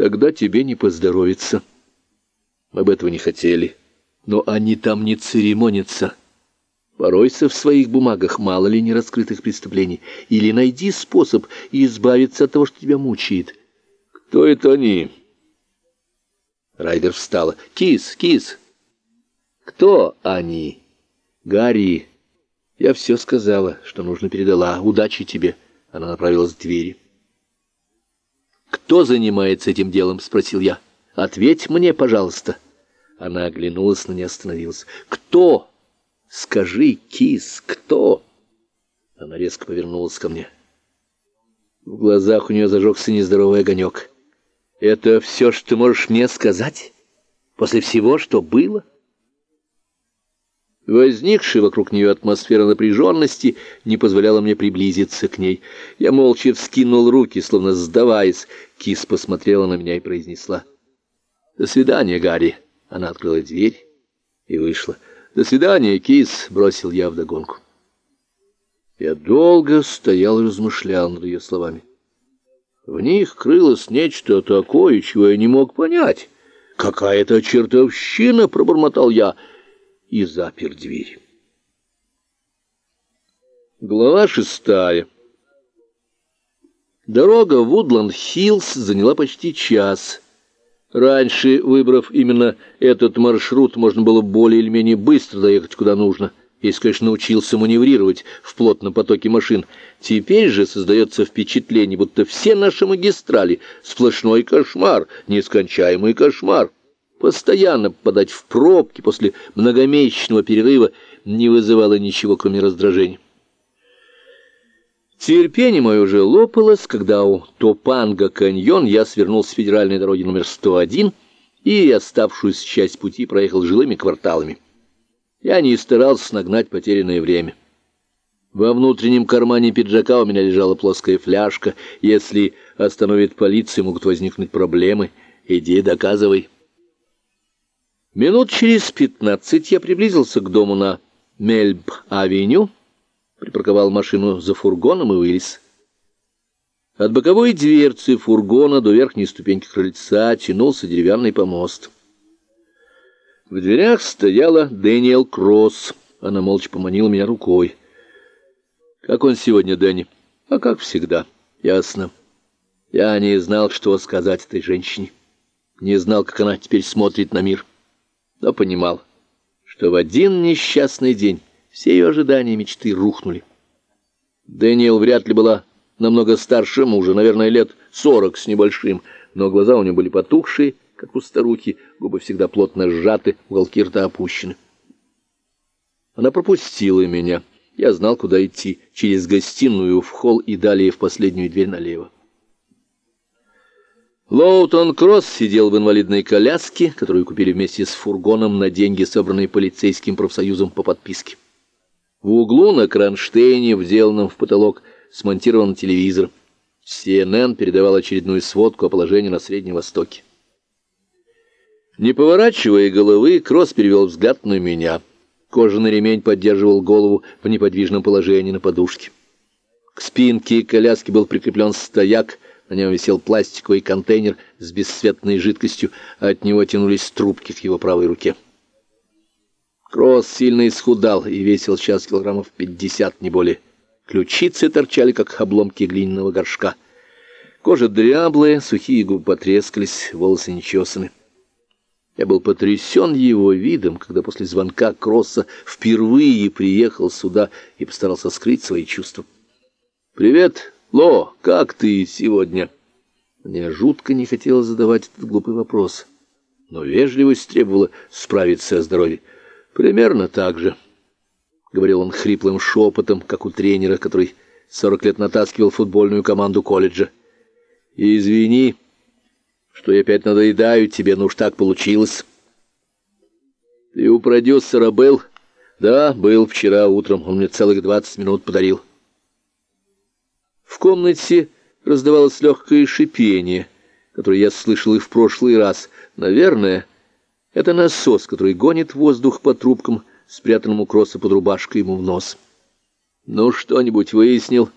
Тогда тебе не поздоровится. Мы бы этого не хотели. Но они там не церемонятся. Поройся в своих бумагах, мало ли нераскрытых преступлений. Или найди способ избавиться от того, что тебя мучает. Кто это они? Райдер встала. Кис, кис. Кто они? Гарри. Я все сказала, что нужно передала. Удачи тебе. Она направилась к двери. «Кто занимается этим делом?» — спросил я. «Ответь мне, пожалуйста». Она оглянулась, но не остановилась. «Кто? Скажи, кис, кто?» Она резко повернулась ко мне. В глазах у нее зажегся нездоровый огонек. «Это все, что ты можешь мне сказать? После всего, что было?» Возникшая вокруг нее атмосфера напряженности не позволяла мне приблизиться к ней. Я молча вскинул руки, словно сдаваясь. Кис посмотрела на меня и произнесла. «До свидания, Гарри». Она открыла дверь и вышла. «До свидания, Кис», — бросил я вдогонку. Я долго стоял и размышлял над ее словами. В них крылось нечто такое, чего я не мог понять. «Какая-то чертовщина!» — пробормотал я — и запер дверь. Глава шестая. Дорога в Вудланд-Хиллз заняла почти час. Раньше, выбрав именно этот маршрут, можно было более или менее быстро доехать куда нужно, если, конечно, научился маневрировать в плотном потоке машин. Теперь же создается впечатление, будто все наши магистрали — сплошной кошмар, нескончаемый кошмар. Постоянно попадать в пробки после многомесячного перерыва не вызывало ничего, кроме раздражения. Терпение мое уже лопалось, когда у Топанга-каньон я свернул с федеральной дороги номер 101 и оставшуюся часть пути проехал жилыми кварталами. Я не старался нагнать потерянное время. Во внутреннем кармане пиджака у меня лежала плоская фляжка. Если остановит полиция, могут возникнуть проблемы. Иди, доказывай. Минут через пятнадцать я приблизился к дому на Мельб-авеню, припарковал машину за фургоном и вылез. От боковой дверцы фургона до верхней ступеньки крыльца тянулся деревянный помост. В дверях стояла Дэниел Кросс. Она молча поманила меня рукой. «Как он сегодня, Дэнни?» «А как всегда. Ясно. Я не знал, что сказать этой женщине. Не знал, как она теперь смотрит на мир» но понимал, что в один несчастный день все ее ожидания и мечты рухнули. Дэниел вряд ли была намного старше мужа, наверное, лет сорок с небольшим, но глаза у нее были потухшие, как у старухи, губы всегда плотно сжаты, уголки рта опущены. Она пропустила меня. Я знал, куда идти, через гостиную в холл и далее в последнюю дверь налево. Лоутон Кросс сидел в инвалидной коляске, которую купили вместе с фургоном на деньги, собранные полицейским профсоюзом по подписке. В углу на кронштейне, вделанном в потолок, смонтирован телевизор. CNN передавал очередную сводку о положении на Среднем Востоке. Не поворачивая головы, Кросс перевел взгляд на меня. Кожаный ремень поддерживал голову в неподвижном положении на подушке. К спинке коляски был прикреплен стояк — на нем висел пластиковый контейнер с бесцветной жидкостью, а от него тянулись трубки в его правой руке. Кросс сильно исхудал и весил сейчас килограммов пятьдесят, не более. Ключицы торчали, как обломки глиняного горшка. Кожа дряблая, сухие губы потрескались, волосы нечесаны. Я был потрясен его видом, когда после звонка Кросса впервые приехал сюда и постарался скрыть свои чувства. «Привет!» «Ло, как ты сегодня?» Мне жутко не хотелось задавать этот глупый вопрос, но вежливость требовала справиться о здоровье. «Примерно так же», — говорил он хриплым шепотом, как у тренера, который сорок лет натаскивал футбольную команду колледжа. «Извини, что я опять надоедаю тебе, но уж так получилось». «Ты у продюсера был?» «Да, был вчера утром, он мне целых двадцать минут подарил». В комнате раздавалось легкое шипение, которое я слышал и в прошлый раз. Наверное, это насос, который гонит воздух по трубкам, спрятанному кросса под рубашкой ему в нос. «Ну, что-нибудь выяснил?»